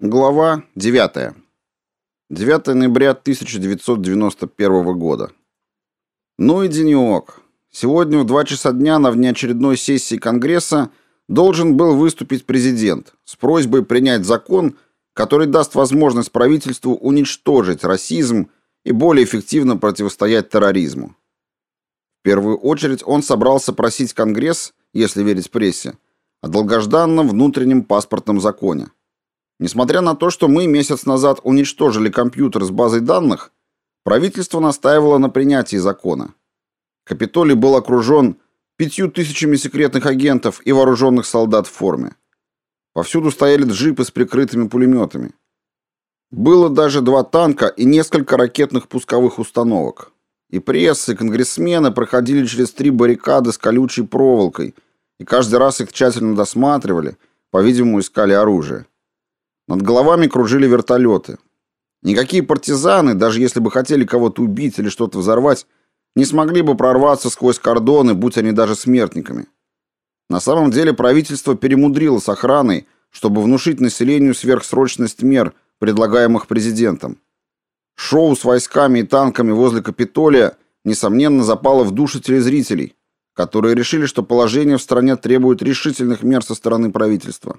Глава 9. 9 ноября 1991 года. Ну и денек. Сегодня в 2 часа дня на внеочередной сессии Конгресса должен был выступить президент с просьбой принять закон, который даст возможность правительству уничтожить расизм и более эффективно противостоять терроризму. В первую очередь он собрался просить Конгресс, если верить прессе, о долгожданном внутреннем паспортном законе. Несмотря на то, что мы месяц назад уничтожили компьютер с базой данных, правительство настаивало на принятии закона. Капитолий был окружен пятью тысячами секретных агентов и вооруженных солдат в форме. Повсюду стояли джипы с прикрытыми пулеметами. Было даже два танка и несколько ракетных пусковых установок. И пресса, и конгрессмены проходили через три баррикады с колючей проволокой, и каждый раз их тщательно досматривали, по-видимому, искали оружие. Над головами кружили вертолеты. Никакие партизаны, даже если бы хотели кого-то убить или что-то взорвать, не смогли бы прорваться сквозь кордоны, будь они даже смертниками. На самом деле правительство перемудрило с охраной, чтобы внушить населению сверхсрочность мер, предлагаемых президентом. Шоу с войсками и танками возле Капитолия, несомненно, запало в души телезрителей, которые решили, что положение в стране требует решительных мер со стороны правительства.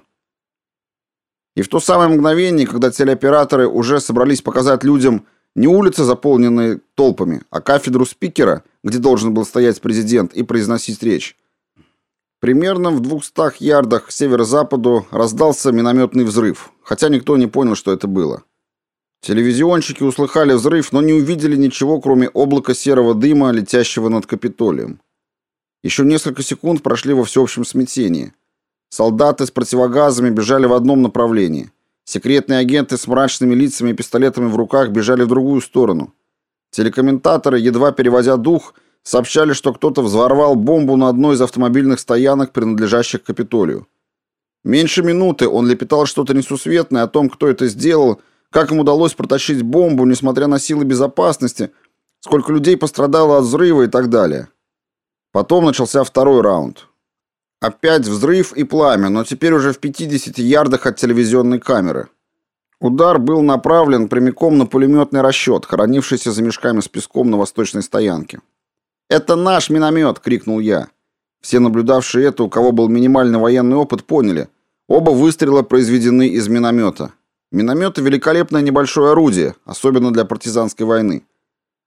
И в то самое мгновение, когда телеоператоры уже собрались показать людям не улицы, заполненные толпами, а кафедру спикера, где должен был стоять президент и произносить речь, примерно в двухстах ярдах к северо-западу раздался минометный взрыв, хотя никто не понял, что это было. Телевизионщики услыхали взрыв, но не увидели ничего, кроме облака серого дыма, летящего над Капитолием. Еще несколько секунд прошли во всеобщем смятении – Солдаты с противогазами бежали в одном направлении. Секретные агенты с мрачными лицами и пистолетами в руках бежали в другую сторону. Телекомментаторы, едва переводя дух, сообщали, что кто-то взорвал бомбу на одной из автомобильных стоянок, принадлежащих Капитолию. Меньше минуты он лепетал что-то несусветное о том, кто это сделал, как им удалось протащить бомбу, несмотря на силы безопасности, сколько людей пострадало от взрыва и так далее. Потом начался второй раунд. Опять взрыв и пламя, но теперь уже в 50 ярдах от телевизионной камеры. Удар был направлен прямиком на пулеметный расчет, хранившийся за мешками с песком на восточной стоянке. «Это наш миномет!» — крикнул я. Все наблюдавшие это, у кого был минимальный военный опыт, поняли. Оба выстрела произведены из миномета. Минометы — великолепное небольшое орудие, особенно для партизанской войны.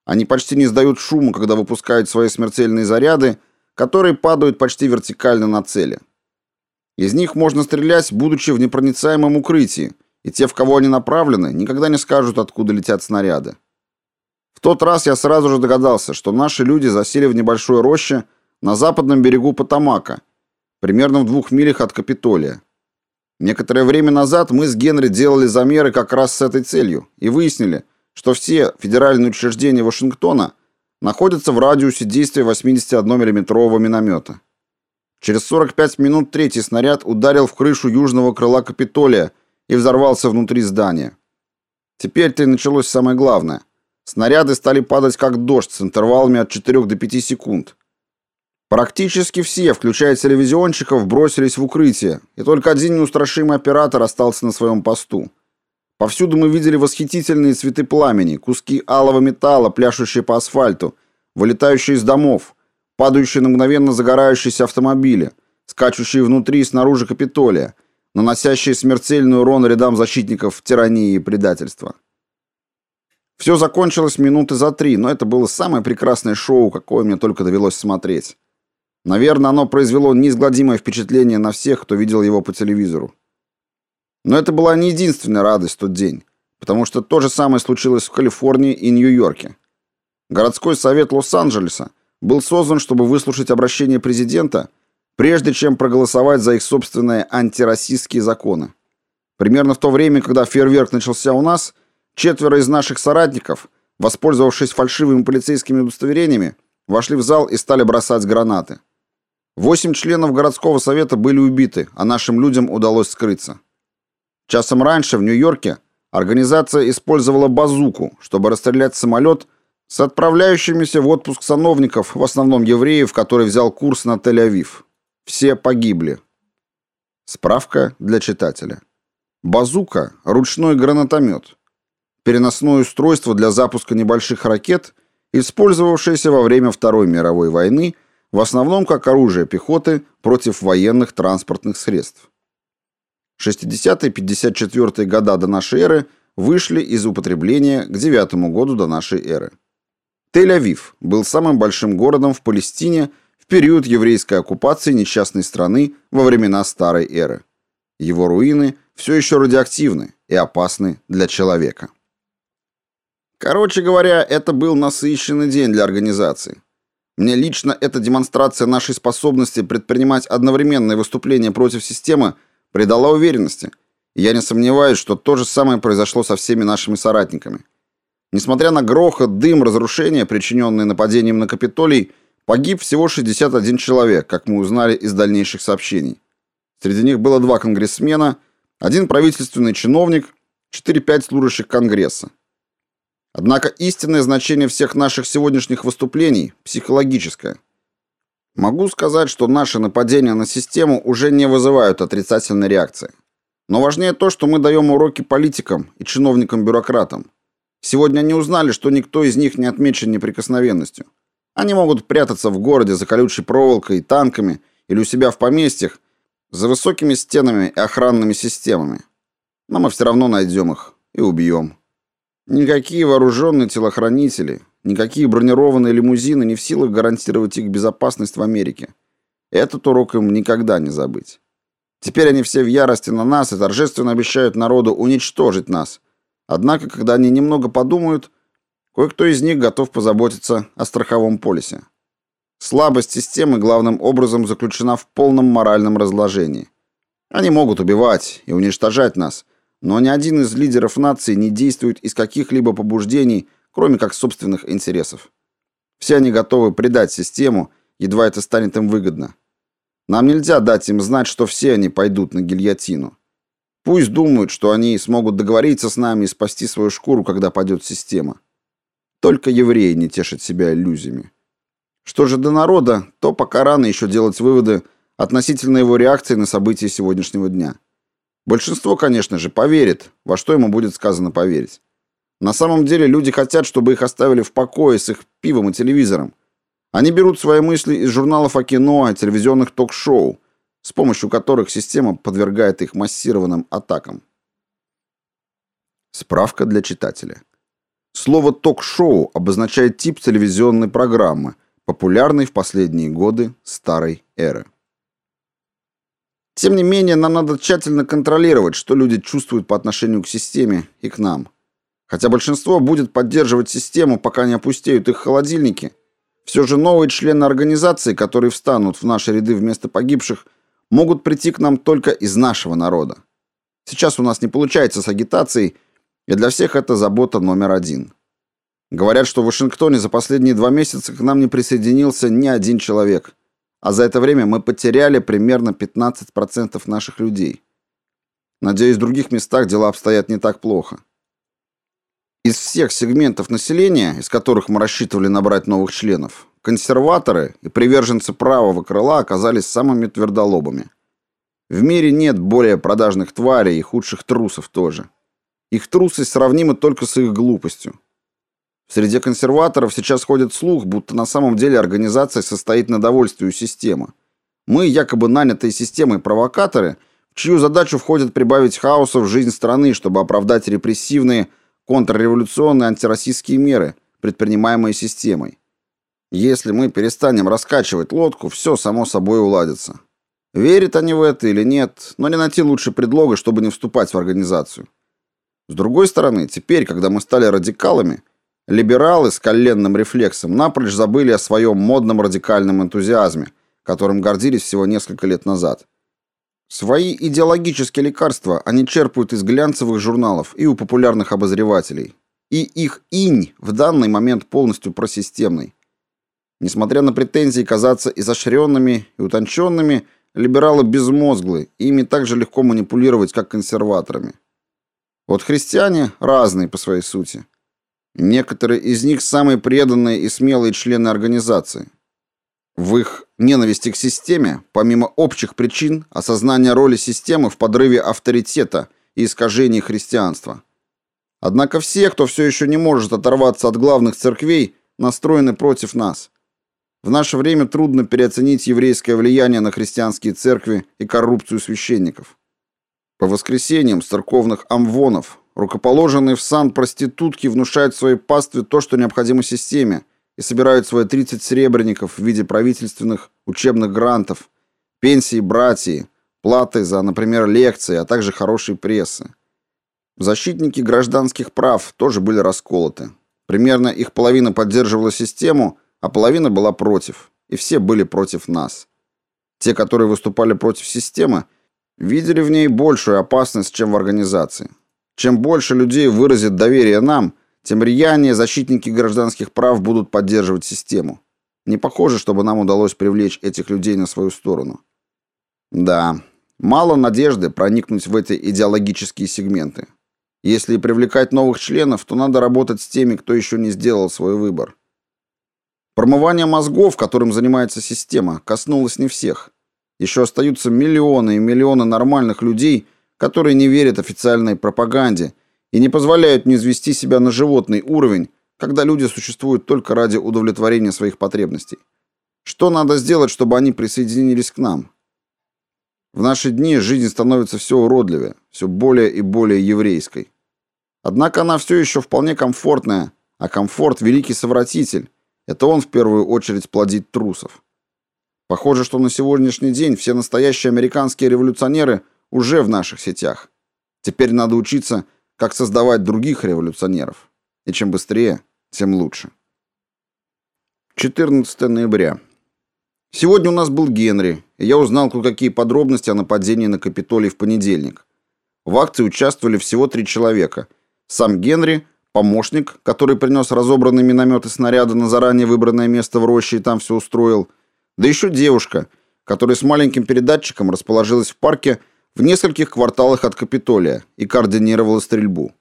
Они почти не издают шума, когда выпускают свои смертельные заряды, которые падают почти вертикально на цели. Из них можно стрелять, будучи в непроницаемом укрытии, и те, в кого они направлены, никогда не скажут, откуда летят снаряды. В тот раз я сразу же догадался, что наши люди засели в небольшой роще на западном берегу Потамака, примерно в двух милях от Капитолия. Некоторое время назад мы с Генри делали замеры как раз с этой целью и выяснили, что все федеральные учреждения Вашингтона – находится в радиусе действия 81 миллиметрового миномета. Через 45 минут третий снаряд ударил в крышу южного крыла Капитолия и взорвался внутри здания. Теперь-то и началось самое главное. Снаряды стали падать как дождь с интервалами от 4 до 5 секунд. Практически все, включая телевизионщиков, бросились в укрытие, и только один неустрашимый оператор остался на своем посту. Повсюду мы видели восхитительные цветы пламени, куски алого металла, пляшущие по асфальту, вылетающие из домов, падающие на мгновенно загорающиеся автомобили, скачущие внутри и снаружи Капитолия, наносящие смертельный урон рядам защитников тирании и предательства. Все закончилось минуты за три, но это было самое прекрасное шоу, какое мне только довелось смотреть. Наверное, оно произвело неизгладимое впечатление на всех, кто видел его по телевизору. Но это была не единственная радость в тот день, потому что то же самое случилось в Калифорнии и Нью-Йорке. Городской совет Лос-Анджелеса был создан, чтобы выслушать обращение президента, прежде чем проголосовать за их собственные антироссийские законы. Примерно в то время, когда фейерверк начался у нас, четверо из наших соратников, воспользовавшись фальшивыми полицейскими удостоверениями, вошли в зал и стали бросать гранаты. Восемь членов городского совета были убиты, а нашим людям удалось скрыться. Часом раньше в Нью-Йорке организация использовала базуку, чтобы расстрелять самолет с отправляющимися в отпуск сановников, в основном евреев, который взял курс на Тель-Авив. Все погибли. Справка для читателя. Базука – ручной гранатомет. Переносное устройство для запуска небольших ракет, использовавшееся во время Второй мировой войны в основном как оружие пехоты против военных транспортных средств. 60-54 года до нашей эры вышли из употребления к 9 году до нашей эры. Тель-Авив был самым большим городом в Палестине в период еврейской оккупации несчастной страны во времена Старой эры. Его руины все еще радиоактивны и опасны для человека. Короче говоря, это был насыщенный день для организации. Мне лично эта демонстрация нашей способности предпринимать одновременные выступления против системы придала уверенности. Я не сомневаюсь, что то же самое произошло со всеми нашими соратниками. Несмотря на грохот, дым, разрушения, причиненные нападением на Капитолий, погиб всего 61 человек, как мы узнали из дальнейших сообщений. Среди них было два конгрессмена, один правительственный чиновник, 4-5 служащих Конгресса. Однако истинное значение всех наших сегодняшних выступлений психологическое. Могу сказать, что наши нападения на систему уже не вызывают отрицательной реакции. Но важнее то, что мы даем уроки политикам и чиновникам-бюрократам. Сегодня они узнали, что никто из них не отмечен неприкосновенностью. Они могут прятаться в городе за колючей проволокой и танками или у себя в поместьях, за высокими стенами и охранными системами. Но мы все равно найдем их и убьем. Никакие вооруженные телохранители, никакие бронированные лимузины не в силах гарантировать их безопасность в Америке. Этот урок им никогда не забыть. Теперь они все в ярости на нас и торжественно обещают народу уничтожить нас, Однако, когда они немного подумают, кое-кто из них готов позаботиться о страховом полисе. Слабость системы главным образом заключена в полном моральном разложении. Они могут убивать и уничтожать нас, но ни один из лидеров нации не действует из каких-либо побуждений, кроме как собственных интересов. Все они готовы предать систему, едва это станет им выгодно. Нам нельзя дать им знать, что все они пойдут на гильотину. Пусть думают, что они смогут договориться с нами и спасти свою шкуру, когда падет система. Только евреи не тешат себя иллюзиями. Что же до народа, то пока рано еще делать выводы относительно его реакции на события сегодняшнего дня. Большинство, конечно же, поверит, во что ему будет сказано поверить. На самом деле люди хотят, чтобы их оставили в покое с их пивом и телевизором. Они берут свои мысли из журналов о кино, о телевизионных ток-шоу, с помощью которых система подвергает их массированным атакам. Справка для читателя. Слово «ток-шоу» обозначает тип телевизионной программы, популярной в последние годы старой эры. Тем не менее, нам надо тщательно контролировать, что люди чувствуют по отношению к системе и к нам. Хотя большинство будет поддерживать систему, пока не опустеют их холодильники, все же новые члены организации, которые встанут в наши ряды вместо погибших, могут прийти к нам только из нашего народа. Сейчас у нас не получается с агитацией, и для всех это забота номер один. Говорят, что в Вашингтоне за последние два месяца к нам не присоединился ни один человек, а за это время мы потеряли примерно 15% наших людей. Надеюсь, в других местах дела обстоят не так плохо. Из всех сегментов населения, из которых мы рассчитывали набрать новых членов, Консерваторы и приверженцы правого крыла оказались самыми твердолобыми. В мире нет более продажных тварей и худших трусов тоже. Их трусость сравнима только с их глупостью. В среде консерваторов сейчас ходит слух, будто на самом деле организация состоит на довольствии у системы. Мы якобы нанятые системой провокаторы, в чью задачу входит прибавить хаоса в жизнь страны, чтобы оправдать репрессивные, контрреволюционные антироссийские меры, предпринимаемые системой. Если мы перестанем раскачивать лодку, все само собой уладится. Верят они в это или нет, но не найти лучше предлога, чтобы не вступать в организацию. С другой стороны, теперь, когда мы стали радикалами, либералы с коленным рефлексом напрочь забыли о своем модном радикальном энтузиазме, которым гордились всего несколько лет назад. Свои идеологические лекарства они черпают из глянцевых журналов и у популярных обозревателей. И их инь в данный момент полностью просистемный. Несмотря на претензии казаться изощренными и утонченными, либералы безмозглы, и ими так же легко манипулировать, как консерваторами. Вот христиане разные по своей сути. Некоторые из них самые преданные и смелые члены организации. В их ненависти к системе, помимо общих причин, осознание роли системы в подрыве авторитета и искажений христианства. Однако все, кто все еще не может оторваться от главных церквей, настроены против нас. В наше время трудно переоценить еврейское влияние на христианские церкви и коррупцию священников. По воскресеньям с церковных амвонов рукоположенные в сан проститутки внушают своей пастве то, что необходимо системе, и собирают свои 30 серебряников в виде правительственных учебных грантов, пенсии братьев, платы за, например, лекции, а также хорошей прессы. Защитники гражданских прав тоже были расколоты. Примерно их половина поддерживала систему, а половина была против, и все были против нас. Те, которые выступали против системы, видели в ней большую опасность, чем в организации. Чем больше людей выразит доверие нам, тем рьянее защитники гражданских прав будут поддерживать систему. Не похоже, чтобы нам удалось привлечь этих людей на свою сторону. Да, мало надежды проникнуть в эти идеологические сегменты. Если привлекать новых членов, то надо работать с теми, кто еще не сделал свой выбор. Промывание мозгов, которым занимается система, коснулось не всех. Еще остаются миллионы и миллионы нормальных людей, которые не верят официальной пропаганде и не позволяют не извести себя на животный уровень, когда люди существуют только ради удовлетворения своих потребностей. Что надо сделать, чтобы они присоединились к нам? В наши дни жизнь становится все уродливее, все более и более еврейской. Однако она все еще вполне комфортная, а комфорт – великий совратитель. Это он в первую очередь плодит трусов. Похоже, что на сегодняшний день все настоящие американские революционеры уже в наших сетях. Теперь надо учиться, как создавать других революционеров. И чем быстрее, тем лучше. 14 ноября. Сегодня у нас был Генри, и я узнал кое-какие подробности о нападении на Капитолий в понедельник. В акции участвовали всего три человека – сам Генри, помощник, который принес разобранные минометы снаряды на заранее выбранное место в роще и там все устроил, да еще девушка, которая с маленьким передатчиком расположилась в парке в нескольких кварталах от Капитолия и координировала стрельбу.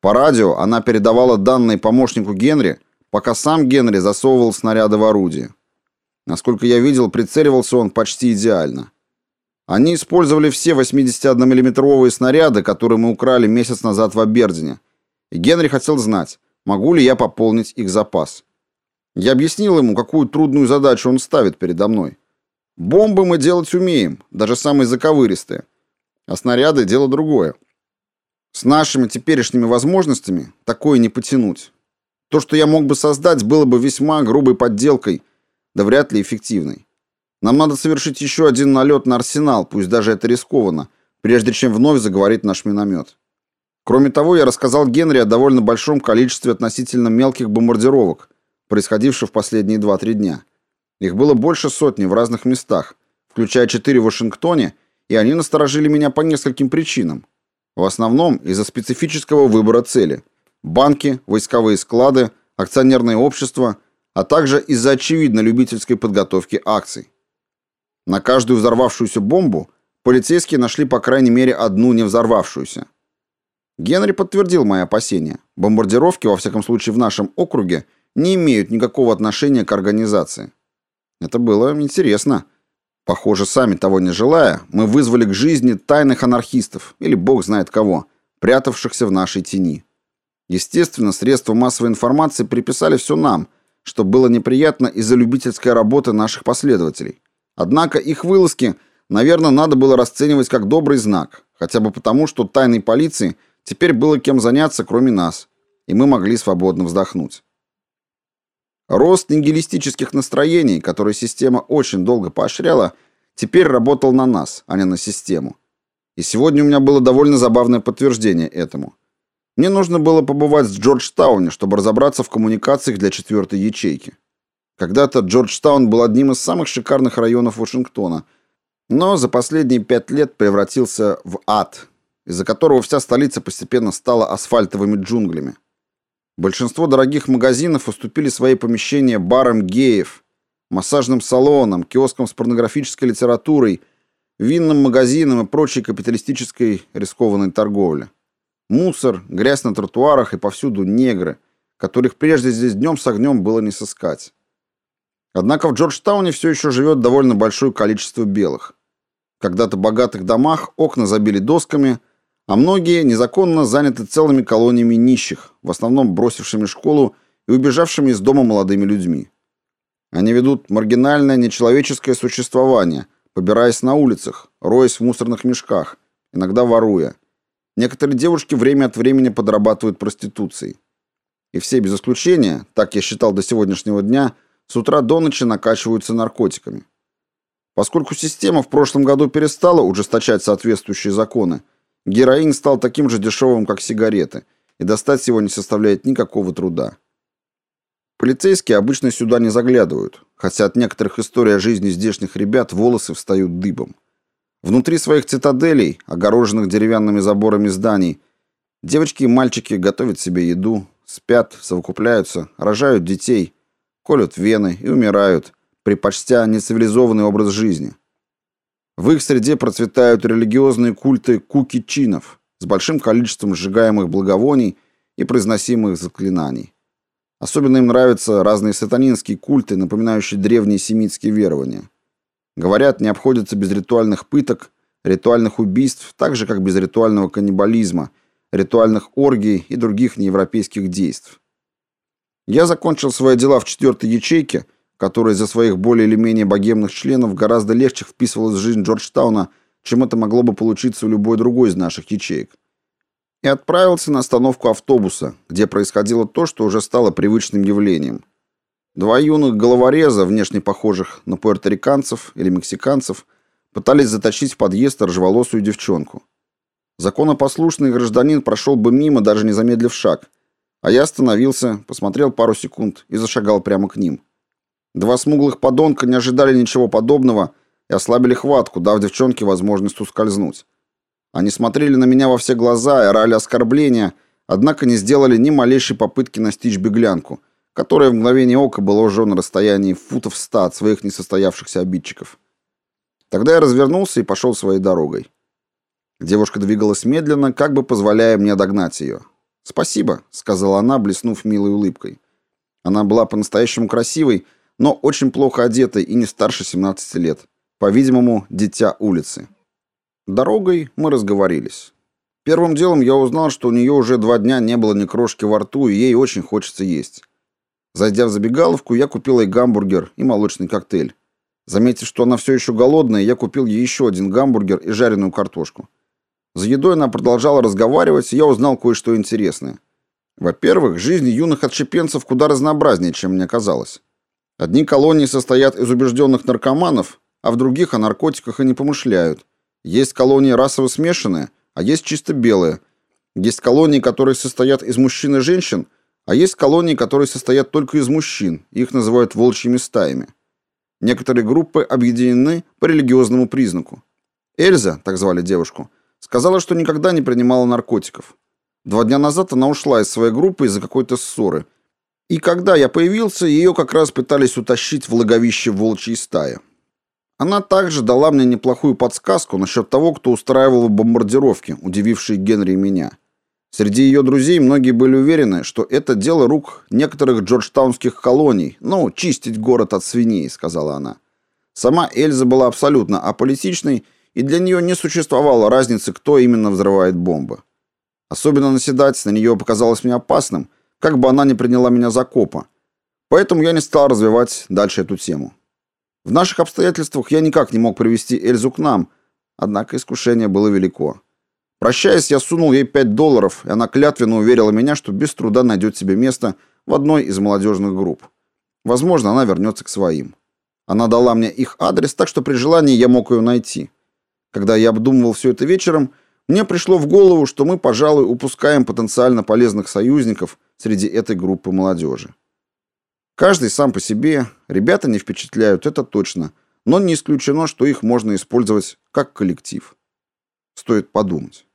По радио она передавала данные помощнику Генри, пока сам Генри засовывал снаряды в орудие. Насколько я видел, прицеливался он почти идеально. Они использовали все 81 миллиметровые снаряды, которые мы украли месяц назад в Абердине. И Генри хотел знать, могу ли я пополнить их запас. Я объяснил ему, какую трудную задачу он ставит передо мной. Бомбы мы делать умеем, даже самые заковыристые. А снаряды – дело другое. С нашими теперешними возможностями такое не потянуть. То, что я мог бы создать, было бы весьма грубой подделкой, да вряд ли эффективной. Нам надо совершить еще один налет на арсенал, пусть даже это рискованно, прежде чем вновь заговорит наш миномет. Кроме того, я рассказал Генри о довольно большом количестве относительно мелких бомбардировок, происходивших в последние 2-3 дня. Их было больше сотни в разных местах, включая четыре в Вашингтоне, и они насторожили меня по нескольким причинам. В основном из-за специфического выбора цели. Банки, войсковые склады, акционерные общества, а также из-за очевидно любительской подготовки акций. На каждую взорвавшуюся бомбу полицейские нашли по крайней мере одну не взорвавшуюся. Генри подтвердил мои опасения. Бомбардировки, во всяком случае в нашем округе, не имеют никакого отношения к организации. Это было интересно. Похоже, сами того не желая, мы вызвали к жизни тайных анархистов, или бог знает кого, прятавшихся в нашей тени. Естественно, средства массовой информации приписали все нам, что было неприятно из-за любительской работы наших последователей. Однако их вылазки, наверное, надо было расценивать как добрый знак, хотя бы потому, что тайной полиции теперь было кем заняться, кроме нас, и мы могли свободно вздохнуть. Рост нигилистических настроений, которые система очень долго поощряла, теперь работал на нас, а не на систему. И сегодня у меня было довольно забавное подтверждение этому. Мне нужно было побывать в Джорджтауне, чтобы разобраться в коммуникациях для четвертой ячейки. Когда-то Джорджтаун был одним из самых шикарных районов Вашингтона, но за последние пять лет превратился в ад, из-за которого вся столица постепенно стала асфальтовыми джунглями. Большинство дорогих магазинов уступили свои помещения барам геев, массажным салонам, киоскам с порнографической литературой, винным магазинам и прочей капиталистической рискованной торговле. Мусор, грязь на тротуарах и повсюду негры, которых прежде здесь днем с огнем было не сыскать. Однако в Джорджтауне все еще живет довольно большое количество белых. Когда-то богатых домах окна забили досками, а многие незаконно заняты целыми колониями нищих, в основном бросившими школу и убежавшими из дома молодыми людьми. Они ведут маргинальное нечеловеческое существование, побираясь на улицах, роясь в мусорных мешках, иногда воруя. Некоторые девушки время от времени подрабатывают проституцией. И все без исключения, так я считал до сегодняшнего дня, с утра до ночи накачиваются наркотиками. Поскольку система в прошлом году перестала ужесточать соответствующие законы, героин стал таким же дешевым, как сигареты, и достать его не составляет никакого труда. Полицейские обычно сюда не заглядывают, хотя от некоторых историй о жизни здешних ребят волосы встают дыбом. Внутри своих цитаделей, огороженных деревянными заборами зданий, девочки и мальчики готовят себе еду, спят, совокупляются, рожают детей, колют вены и умирают, предпочтя нецивилизованный образ жизни. В их среде процветают религиозные культы куки-чинов с большим количеством сжигаемых благовоний и произносимых заклинаний. Особенно им нравятся разные сатанинские культы, напоминающие древние семитские верования. Говорят, не обходятся без ритуальных пыток, ритуальных убийств, так же, как без ритуального каннибализма, ритуальных оргий и других неевропейских действий. Я закончил свои дела в четвертой ячейке, которая за своих более или менее богемных членов гораздо легче вписывалась в жизнь Джорджтауна, чем это могло бы получиться у любой другой из наших ячеек и отправился на остановку автобуса, где происходило то, что уже стало привычным явлением. Два юных головореза, внешне похожих на пуэрториканцев или мексиканцев, пытались затащить в подъезд рыжеволосую девчонку. Законопослушный гражданин прошел бы мимо, даже не замедлив шаг, а я остановился, посмотрел пару секунд и зашагал прямо к ним. Два смуглых подонка не ожидали ничего подобного и ослабили хватку, дав девчонке возможность ускользнуть. Они смотрели на меня во все глаза и орали оскорбления, однако не сделали ни малейшей попытки настичь беглянку, которая в мгновение ока была уже на расстоянии футов ста от своих несостоявшихся обидчиков. Тогда я развернулся и пошел своей дорогой. Девушка двигалась медленно, как бы позволяя мне догнать ее. «Спасибо», — сказала она, блеснув милой улыбкой. Она была по-настоящему красивой, но очень плохо одетой и не старше 17 лет. По-видимому, дитя улицы. Дорогой мы разговорились. Первым делом я узнал, что у нее уже два дня не было ни крошки во рту, и ей очень хочется есть. Зайдя в забегаловку, я купил ей гамбургер и молочный коктейль. Заметив, что она все еще голодная, я купил ей еще один гамбургер и жареную картошку. За едой она продолжала разговаривать, и я узнал кое-что интересное. Во-первых, жизнь юных отщепенцев куда разнообразнее, чем мне казалось. Одни колонии состоят из убежденных наркоманов, а в других о наркотиках и не помышляют. Есть колонии расово смешанные, а есть чисто белые. Есть колонии, которые состоят из мужчин и женщин, а есть колонии, которые состоят только из мужчин, их называют волчьими стаями. Некоторые группы объединены по религиозному признаку. Эльза, так звали девушку, сказала, что никогда не принимала наркотиков. Два дня назад она ушла из своей группы из-за какой-то ссоры. И когда я появился, ее как раз пытались утащить в логовище волчьей стаи. Она также дала мне неплохую подсказку насчет того, кто устраивал бомбардировки, удивившие Генри и меня. Среди ее друзей многие были уверены, что это дело рук некоторых джорджтаунских колоний, ну, чистить город от свиней, сказала она. Сама Эльза была абсолютно аполитичной, и для нее не существовало разницы, кто именно взрывает бомбы. Особенно наседать на нее показалось мне опасным, как бы она ни приняла меня за копа. Поэтому я не стал развивать дальше эту тему. В наших обстоятельствах я никак не мог привести Эльзу к нам, однако искушение было велико. Прощаясь, я сунул ей 5 долларов, и она клятвенно уверила меня, что без труда найдет себе место в одной из молодежных групп. Возможно, она вернется к своим. Она дала мне их адрес, так что при желании я мог ее найти. Когда я обдумывал все это вечером, мне пришло в голову, что мы, пожалуй, упускаем потенциально полезных союзников среди этой группы молодежи. Каждый сам по себе, ребята не впечатляют, это точно, но не исключено, что их можно использовать как коллектив. Стоит подумать.